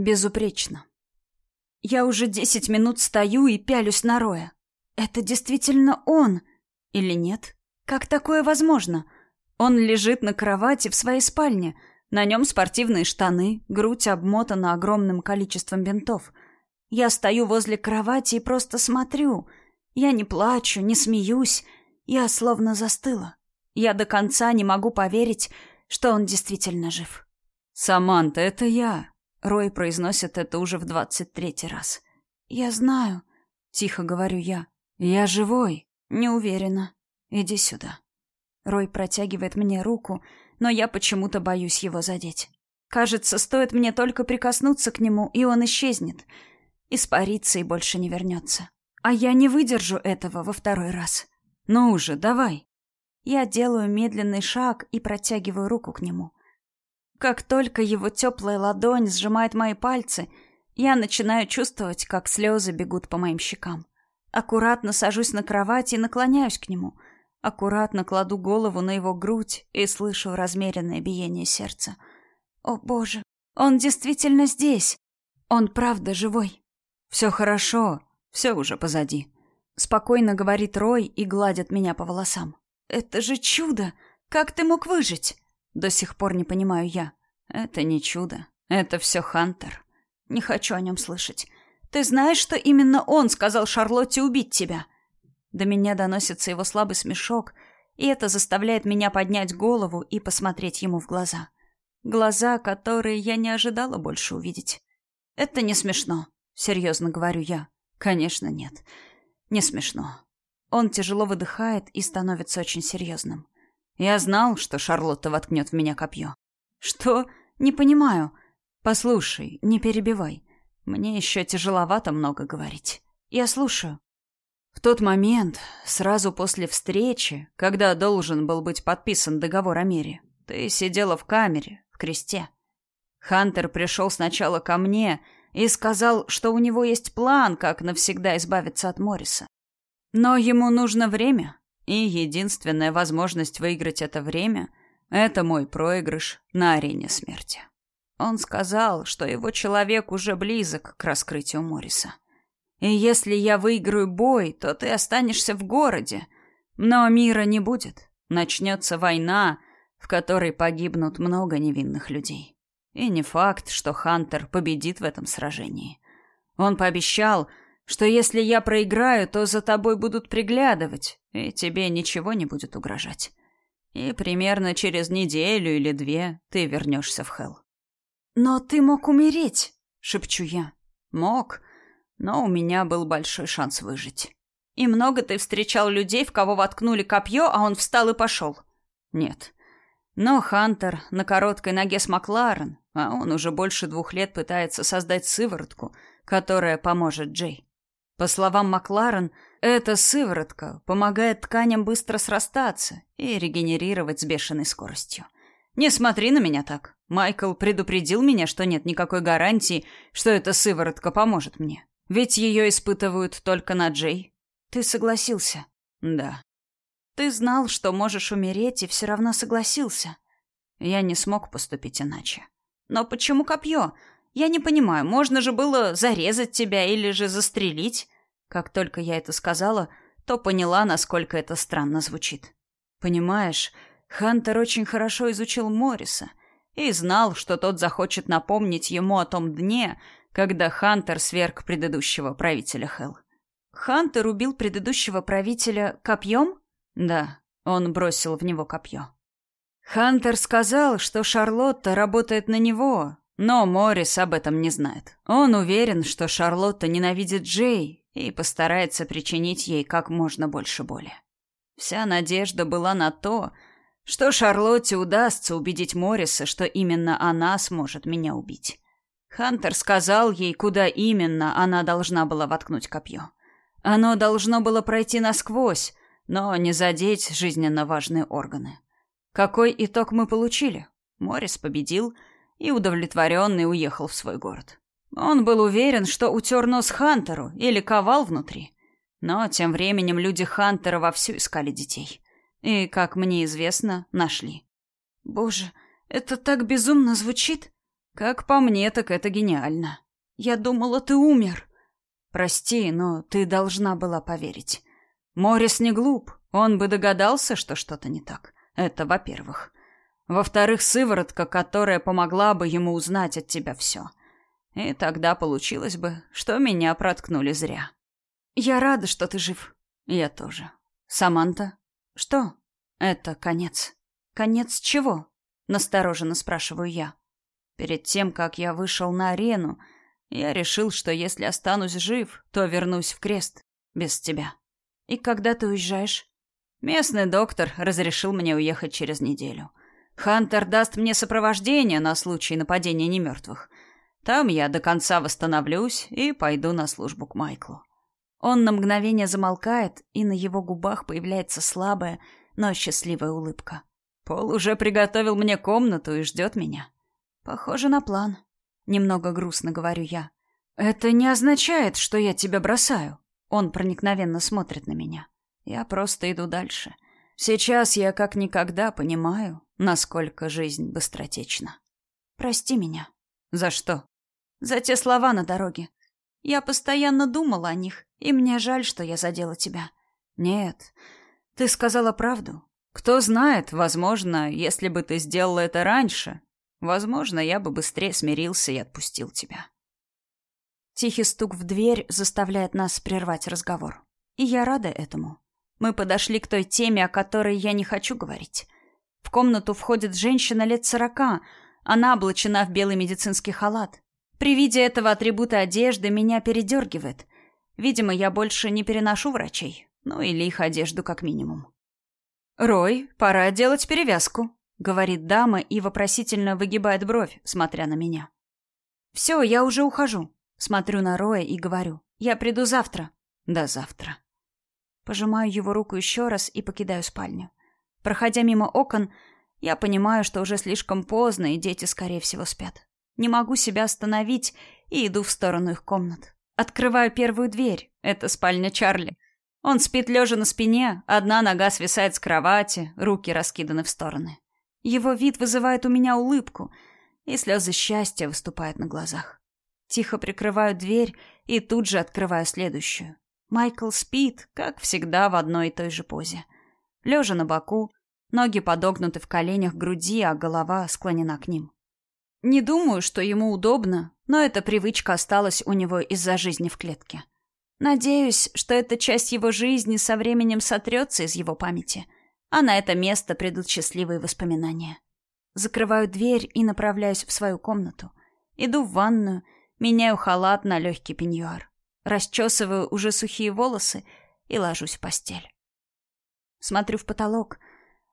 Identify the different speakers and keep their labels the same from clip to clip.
Speaker 1: Безупречно. Я уже десять минут стою и пялюсь на Роя. Это действительно он или нет? Как такое возможно? Он лежит на кровати в своей спальне. На нем спортивные штаны, грудь обмотана огромным количеством бинтов. Я стою возле кровати и просто смотрю. Я не плачу, не смеюсь. Я словно застыла. Я до конца не могу поверить, что он действительно жив.
Speaker 2: «Саманта, это я!» Рой произносит это уже в двадцать третий раз.
Speaker 1: «Я знаю», — тихо говорю я.
Speaker 2: «Я живой».
Speaker 1: «Не уверена. Иди сюда». Рой протягивает мне руку, но я почему-то боюсь его задеть. Кажется, стоит мне только прикоснуться к нему, и он исчезнет. Испарится и больше не вернется. А я не выдержу этого во второй раз.
Speaker 2: «Ну уже, давай».
Speaker 1: Я делаю медленный шаг и протягиваю руку к нему. Как только его теплая ладонь сжимает мои пальцы, я начинаю чувствовать, как слезы бегут по моим щекам. Аккуратно сажусь на кровать и наклоняюсь к нему. Аккуратно кладу голову на его грудь и слышу размеренное биение сердца. О, боже, он действительно здесь. Он правда живой.
Speaker 2: Все хорошо, все уже позади.
Speaker 1: Спокойно говорит Рой и гладит меня по волосам. Это же чудо! Как ты мог выжить? До сих пор не понимаю я.
Speaker 2: Это не чудо. Это все Хантер.
Speaker 1: Не хочу о нем слышать. Ты знаешь, что именно он сказал Шарлотте убить тебя? До меня доносится его слабый смешок, и это заставляет меня поднять голову и посмотреть ему в глаза. Глаза, которые я не ожидала больше увидеть. Это не смешно, серьезно говорю я.
Speaker 2: Конечно, нет. Не смешно.
Speaker 1: Он тяжело выдыхает и становится очень серьезным.
Speaker 2: Я знал, что Шарлотта воткнет в меня копье.
Speaker 1: Что? Не понимаю.
Speaker 2: Послушай, не перебивай. Мне еще тяжеловато много говорить.
Speaker 1: Я слушаю.
Speaker 2: В тот момент, сразу после встречи, когда должен был быть подписан договор о мире, ты сидела в камере, в кресте. Хантер пришел сначала ко мне и сказал, что у него есть план, как навсегда избавиться от Морриса. Но ему нужно время, и единственная возможность выиграть это время — это мой проигрыш на арене смерти. Он сказал, что его человек уже близок к раскрытию Морриса. И если я выиграю бой, то ты останешься в городе. Но мира не будет. Начнется война, в которой погибнут много невинных людей. И не факт, что Хантер победит в этом сражении. Он пообещал, что если я проиграю, то за тобой будут приглядывать, и тебе ничего не будет угрожать. И примерно через неделю или две ты вернешься в Хелл.
Speaker 1: «Но ты мог умереть», — шепчу я.
Speaker 2: «Мог, но у меня был большой шанс выжить».
Speaker 1: «И много ты встречал людей, в кого воткнули копье, а он встал и пошел?»
Speaker 2: «Нет. Но Хантер на короткой ноге с Макларен, а он уже больше двух лет пытается создать сыворотку, которая поможет Джей. По словам Макларен, эта сыворотка помогает тканям быстро срастаться и регенерировать с бешеной скоростью. Не смотри на меня так. Майкл предупредил меня, что нет никакой гарантии, что эта сыворотка поможет мне. Ведь ее испытывают только на Джей.
Speaker 1: Ты согласился?
Speaker 2: Да.
Speaker 1: Ты знал, что можешь умереть, и все равно согласился.
Speaker 2: Я не смог поступить иначе.
Speaker 1: Но почему копье? Я не понимаю, можно же было зарезать тебя или же застрелить. Как только я это сказала, то поняла, насколько это странно звучит.
Speaker 2: Понимаешь, Хантер очень хорошо изучил Морриса и знал, что тот захочет напомнить ему о том дне, когда Хантер сверг предыдущего правителя Хелл.
Speaker 1: Хантер убил предыдущего правителя копьем?
Speaker 2: Да, он бросил в него копье. Хантер сказал, что Шарлотта работает на него, но Моррис об этом не знает. Он уверен, что Шарлотта ненавидит Джей и постарается причинить ей как можно больше боли. Вся надежда была на то, что Шарлотте удастся убедить Морриса, что именно она сможет меня убить. Хантер сказал ей, куда именно она должна была воткнуть копье. Оно должно было пройти насквозь, но не задеть жизненно важные органы. Какой итог мы получили? Моррис победил — и удовлетворенный уехал в свой город. Он был уверен, что утер нос Хантеру или ковал внутри. Но тем временем люди Хантера вовсю искали детей. И, как мне известно, нашли.
Speaker 1: Боже, это так безумно звучит.
Speaker 2: Как по мне, так это гениально.
Speaker 1: Я думала, ты умер.
Speaker 2: Прости, но ты должна была поверить. Морис не глуп, он бы догадался, что что-то не так. Это во-первых. Во-вторых, сыворотка, которая помогла бы ему узнать от тебя все. И тогда получилось бы, что меня проткнули зря.
Speaker 1: Я рада, что ты жив.
Speaker 2: Я тоже. Саманта?
Speaker 1: Что?
Speaker 2: Это конец.
Speaker 1: Конец чего?
Speaker 2: Настороженно спрашиваю я. Перед тем, как я вышел на арену, я решил, что если останусь жив, то вернусь в крест. Без тебя.
Speaker 1: И когда ты уезжаешь?
Speaker 2: Местный доктор разрешил мне уехать через неделю. Хантер даст мне сопровождение на случай нападения немертвых. Там я до конца восстановлюсь и пойду на службу к Майклу.
Speaker 1: Он на мгновение замолкает, и на его губах появляется слабая, но счастливая улыбка.
Speaker 2: Пол уже приготовил мне комнату и ждет меня.
Speaker 1: Похоже на план. Немного грустно говорю я.
Speaker 2: Это не означает, что я тебя бросаю. Он проникновенно смотрит на меня. Я просто иду дальше. Сейчас я как никогда понимаю, насколько жизнь быстротечна.
Speaker 1: Прости меня.
Speaker 2: За что?
Speaker 1: За те слова на дороге. Я постоянно думала о них, и мне жаль, что я задела тебя.
Speaker 2: Нет, ты сказала правду. Кто знает, возможно, если бы ты сделала это раньше, Возможно, я бы быстрее смирился и отпустил тебя.
Speaker 1: Тихий стук в дверь заставляет нас прервать разговор. И я рада этому. Мы подошли к той теме, о которой я не хочу говорить. В комнату входит женщина лет сорока. Она облачена в белый медицинский халат. При виде этого атрибута одежды меня передергивает. Видимо, я больше не переношу врачей. Ну или их одежду как минимум.
Speaker 2: «Рой, пора делать перевязку», говорит дама и вопросительно выгибает бровь, смотря на меня.
Speaker 1: Все, я уже ухожу. Смотрю на Роя и говорю: "Я приду завтра".
Speaker 2: До завтра.
Speaker 1: Пожимаю его руку еще раз и покидаю спальню. Проходя мимо окон, я понимаю, что уже слишком поздно, и дети, скорее всего, спят. Не могу себя остановить и иду в сторону их комнат. Открываю первую дверь. Это спальня Чарли. Он спит лежа на спине, одна нога свисает с кровати, руки раскиданы в стороны. Его вид вызывает у меня улыбку, и слезы счастья выступают на глазах. Тихо прикрываю дверь и тут же открываю следующую. Майкл спит, как всегда, в одной и той же позе. Лежа на боку, ноги подогнуты в коленях груди, а голова склонена к ним. Не думаю, что ему удобно, но эта привычка осталась у него из-за жизни в клетке. Надеюсь, что эта часть его жизни со временем сотрется из его памяти — а на это место придут счастливые воспоминания. Закрываю дверь и направляюсь в свою комнату. Иду в ванную, меняю халат на легкий пеньюар. Расчесываю уже сухие волосы и ложусь в постель. Смотрю в потолок.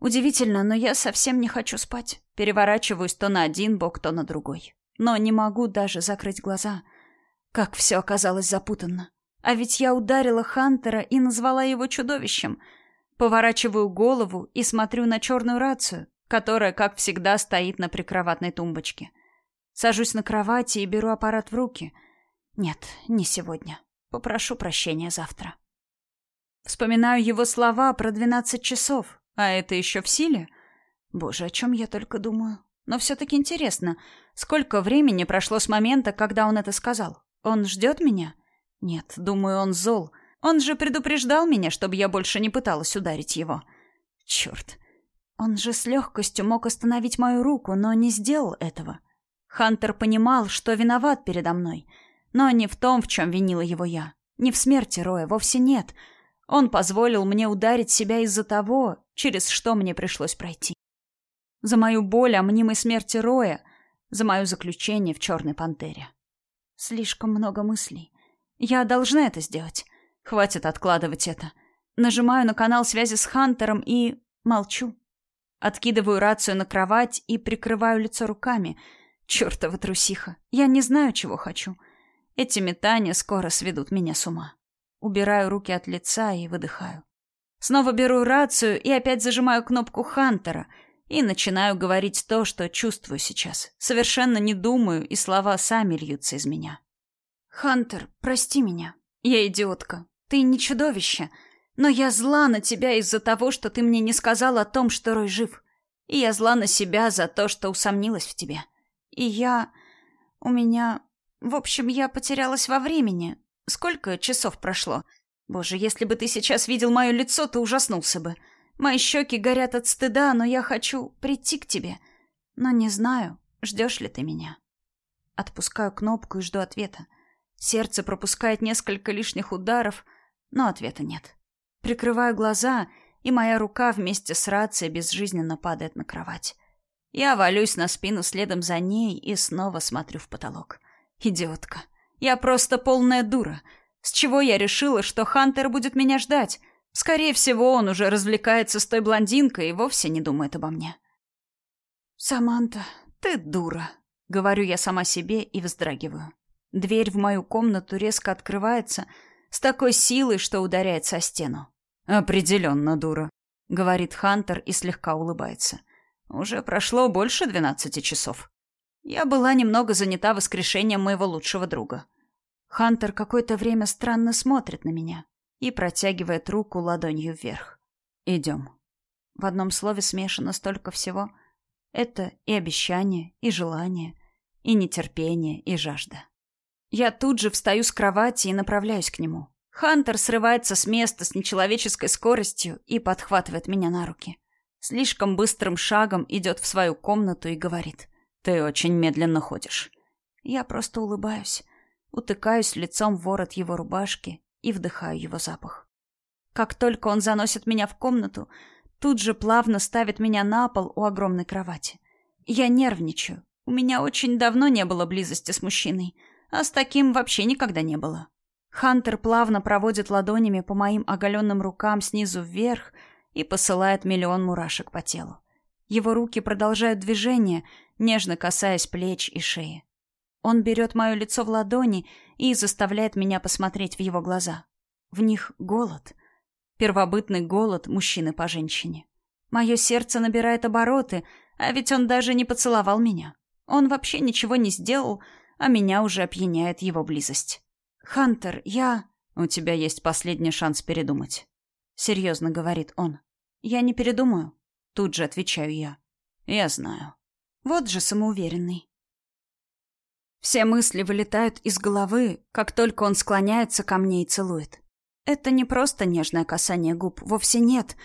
Speaker 1: Удивительно, но я совсем не хочу спать. Переворачиваюсь то на один бок, то на другой. Но не могу даже закрыть глаза. Как все оказалось запутанно. А ведь я ударила Хантера и назвала его чудовищем — Поворачиваю голову и смотрю на черную рацию, которая, как всегда, стоит на прикроватной тумбочке. Сажусь на кровати и беру аппарат в руки. Нет, не сегодня. Попрошу прощения завтра. Вспоминаю его слова про двенадцать часов. А это еще в силе? Боже, о чем я только думаю. Но все-таки интересно, сколько времени прошло с момента, когда он это сказал? Он ждет меня? Нет, думаю, он зол. Он же предупреждал меня, чтобы я больше не пыталась ударить его. Черт. Он же с легкостью мог остановить мою руку, но не сделал этого. Хантер понимал, что виноват передо мной, но не в том, в чем винила его я. Не в смерти Роя, вовсе нет. Он позволил мне ударить себя из-за того, через что мне пришлось пройти. За мою боль о мнимой смерти Роя, за мое заключение в черной пантере. Слишком много мыслей. Я должна это сделать. Хватит откладывать это. Нажимаю на канал связи с Хантером и... молчу. Откидываю рацию на кровать и прикрываю лицо руками. Чёртова трусиха. Я не знаю, чего хочу. Эти метания скоро сведут меня с ума. Убираю руки от лица и выдыхаю. Снова беру рацию и опять зажимаю кнопку Хантера и начинаю говорить то, что чувствую сейчас. Совершенно не думаю, и слова сами льются из меня. «Хантер, прости меня. Я идиотка. Ты не чудовище, но я зла на тебя из-за того, что ты мне не сказал о том, что Рой жив. И я зла на себя за то, что усомнилась в тебе. И я... У меня... В общем, я потерялась во времени. Сколько часов прошло? Боже, если бы ты сейчас видел мое лицо, то ужаснулся бы. Мои щеки горят от стыда, но я хочу прийти к тебе. Но не знаю, ждешь ли ты меня. Отпускаю кнопку и жду ответа. Сердце пропускает несколько лишних ударов, но ответа нет. Прикрываю глаза, и моя рука вместе с рацией безжизненно падает на кровать. Я валюсь на спину следом за ней и снова смотрю в потолок. Идиотка. Я просто полная дура. С чего я решила, что Хантер будет меня ждать? Скорее всего, он уже развлекается с той блондинкой и вовсе не думает обо мне. «Саманта, ты дура», — говорю я сама себе и вздрагиваю. Дверь в мою комнату резко открывается с такой силой, что ударяется о стену. «Определенно дура», — говорит Хантер и слегка улыбается. Уже прошло больше двенадцати часов. Я была немного занята воскрешением моего лучшего друга. Хантер какое-то время странно смотрит на меня и протягивает руку ладонью вверх. «Идем». В одном слове смешано столько всего. Это и обещание, и желание, и нетерпение, и жажда. Я тут же встаю с кровати и направляюсь к нему. Хантер срывается с места с нечеловеческой скоростью и подхватывает меня на руки слишком быстрым шагом идет в свою комнату и говорит. «Ты очень медленно ходишь». Я просто улыбаюсь, утыкаюсь лицом в ворот его рубашки и вдыхаю его запах. Как только он заносит меня в комнату, тут же плавно ставит меня на пол у огромной кровати. Я нервничаю. У меня очень давно не было близости с мужчиной, а с таким вообще никогда не было. Хантер плавно проводит ладонями по моим оголенным рукам снизу вверх и посылает миллион мурашек по телу. Его руки продолжают движение, нежно касаясь плеч и шеи. Он берет мое лицо в ладони и заставляет меня посмотреть в его глаза. В них голод. Первобытный голод мужчины по женщине. Мое сердце набирает обороты, а ведь он даже не поцеловал меня. Он вообще ничего не сделал, а меня уже опьяняет его близость. «Хантер, я...» «У тебя есть последний шанс передумать серьезно говорит он. Я не передумаю, тут же отвечаю я. Я знаю. Вот же самоуверенный. Все мысли вылетают из головы, как только он склоняется ко мне и целует. Это не просто нежное касание губ, вовсе нет.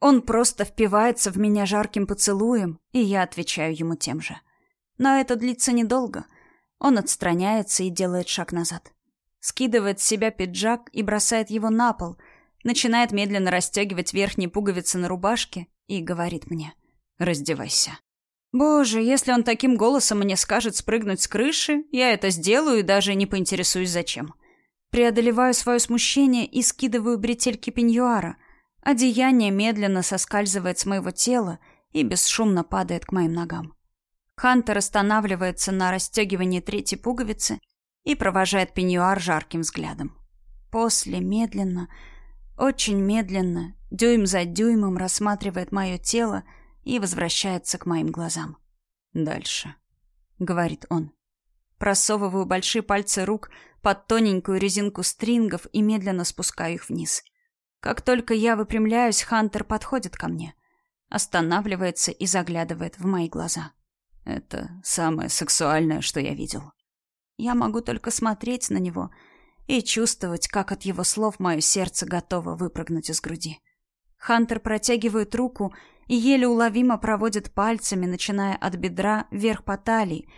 Speaker 1: Он просто впивается в меня жарким поцелуем, и я отвечаю ему тем же. Но это длится недолго. Он отстраняется и делает шаг назад. Скидывает с себя пиджак и бросает его на пол, начинает медленно расстегивать верхние пуговицы на рубашке и говорит мне «Раздевайся». Боже, если он таким голосом мне скажет спрыгнуть с крыши, я это сделаю и даже не поинтересуюсь зачем. Преодолеваю свое смущение и скидываю бретельки пеньюара. Одеяние медленно соскальзывает с моего тела и бесшумно падает к моим ногам. Хантер останавливается на расстегивании третьей пуговицы и провожает пеньюар жарким взглядом. После медленно, очень медленно, дюйм за дюймом рассматривает мое тело и возвращается к моим глазам. «Дальше», — говорит он. Просовываю большие пальцы рук под тоненькую резинку стрингов и медленно спускаю их вниз. Как только я выпрямляюсь, Хантер подходит ко мне, останавливается и заглядывает в мои глаза. Это самое сексуальное, что я видел. Я могу только смотреть на него — и чувствовать, как от его слов мое сердце готово выпрыгнуть из груди. Хантер протягивает руку и еле уловимо проводит пальцами, начиная от бедра вверх по талии,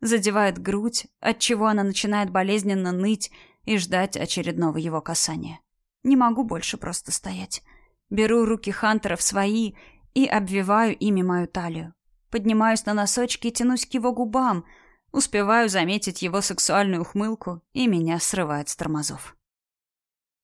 Speaker 1: задевает грудь, отчего она начинает болезненно ныть и ждать очередного его касания. Не могу больше просто стоять. Беру руки Хантера в свои и обвиваю ими мою талию. Поднимаюсь на носочки и тянусь к его губам — Успеваю заметить его сексуальную ухмылку, и меня срывает с тормозов.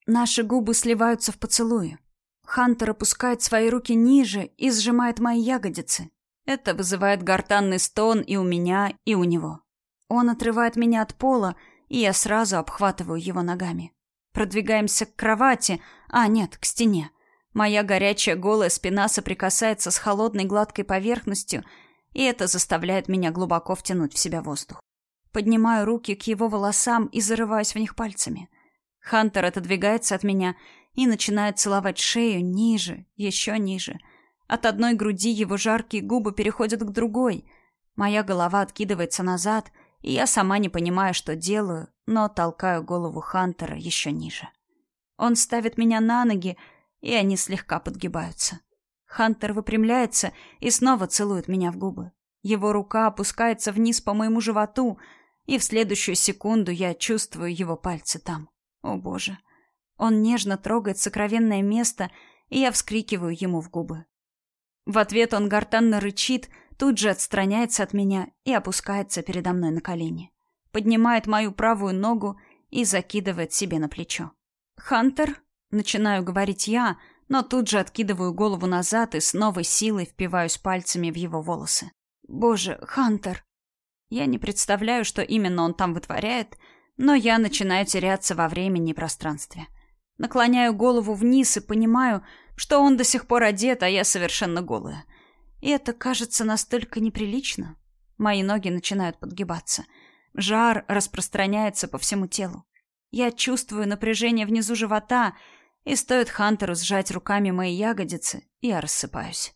Speaker 1: Наши губы сливаются в поцелуе. Хантер опускает свои руки ниже и сжимает мои ягодицы. Это вызывает гортанный стон и у меня, и у него. Он отрывает меня от пола, и я сразу обхватываю его ногами. Продвигаемся к кровати, а нет, к стене. Моя горячая голая спина соприкасается с холодной гладкой поверхностью, и это заставляет меня глубоко втянуть в себя воздух. Поднимаю руки к его волосам и зарываюсь в них пальцами. Хантер отодвигается от меня и начинает целовать шею ниже, еще ниже. От одной груди его жаркие губы переходят к другой. Моя голова откидывается назад, и я сама не понимаю, что делаю, но толкаю голову Хантера еще ниже. Он ставит меня на ноги, и они слегка подгибаются. Хантер выпрямляется и снова целует меня в губы. Его рука опускается вниз по моему животу, и в следующую секунду я чувствую его пальцы там. О боже. Он нежно трогает сокровенное место, и я вскрикиваю ему в губы. В ответ он гортанно рычит, тут же отстраняется от меня и опускается передо мной на колени. Поднимает мою правую ногу и закидывает себе на плечо. «Хантер?» — начинаю говорить я, но тут же откидываю голову назад и с новой силой впиваюсь пальцами в его волосы. «Боже, Хантер!» Я не представляю, что именно он там вытворяет, но я начинаю теряться во времени и пространстве. Наклоняю голову вниз и понимаю, что он до сих пор одет, а я совершенно голая. И это кажется настолько неприлично. Мои ноги начинают подгибаться. Жар распространяется по всему телу. Я чувствую напряжение внизу живота, и стоит Хантеру сжать руками мои ягодицы, я рассыпаюсь.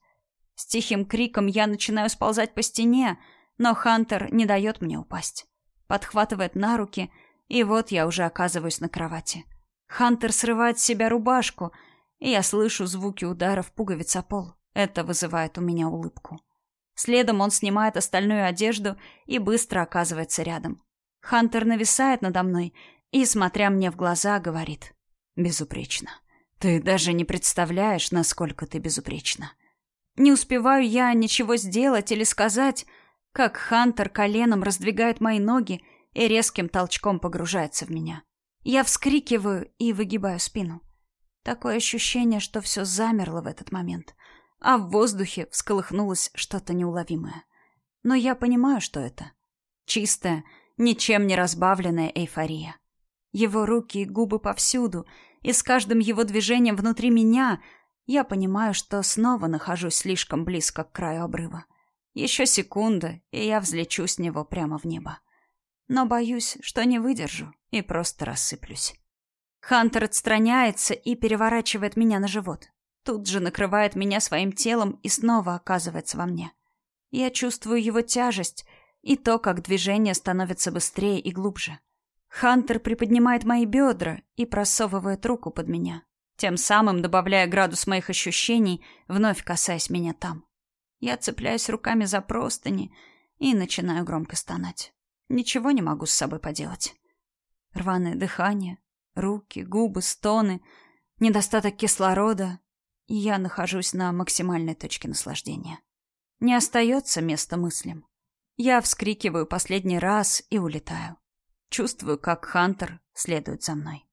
Speaker 1: С тихим криком я начинаю сползать по стене, но Хантер не дает мне упасть. Подхватывает на руки, и вот я уже оказываюсь на кровати. Хантер срывает с себя рубашку, и я слышу звуки ударов пуговиц о пол. Это вызывает у меня улыбку. Следом он снимает остальную одежду и быстро оказывается рядом. Хантер нависает надо мной и, смотря мне в глаза, говорит «Безупречно. Ты даже не представляешь, насколько ты безупречна». Не успеваю я ничего сделать или сказать, как Хантер коленом раздвигает мои ноги и резким толчком погружается в меня. Я вскрикиваю и выгибаю спину. Такое ощущение, что все замерло в этот момент, а в воздухе всколыхнулось что-то неуловимое. Но я понимаю, что это. Чистая, ничем не разбавленная эйфория. Его руки и губы повсюду, и с каждым его движением внутри меня я понимаю, что снова нахожусь слишком близко к краю обрыва. Еще секунда, и я взлечу с него прямо в небо. Но боюсь, что не выдержу и просто рассыплюсь. Хантер отстраняется и переворачивает меня на живот. Тут же накрывает меня своим телом и снова оказывается во мне. Я чувствую его тяжесть и то, как движение становится быстрее и глубже. Хантер приподнимает мои бедра и просовывает руку под меня, тем самым добавляя градус моих ощущений, вновь касаясь меня там. Я цепляюсь руками за простыни и начинаю громко стонать. Ничего не могу с собой поделать. Рваное дыхание, руки, губы, стоны, недостаток кислорода, и я нахожусь на максимальной точке наслаждения. Не остается места мыслям. Я вскрикиваю последний раз и улетаю. Чувствую, как Хантер следует за мной.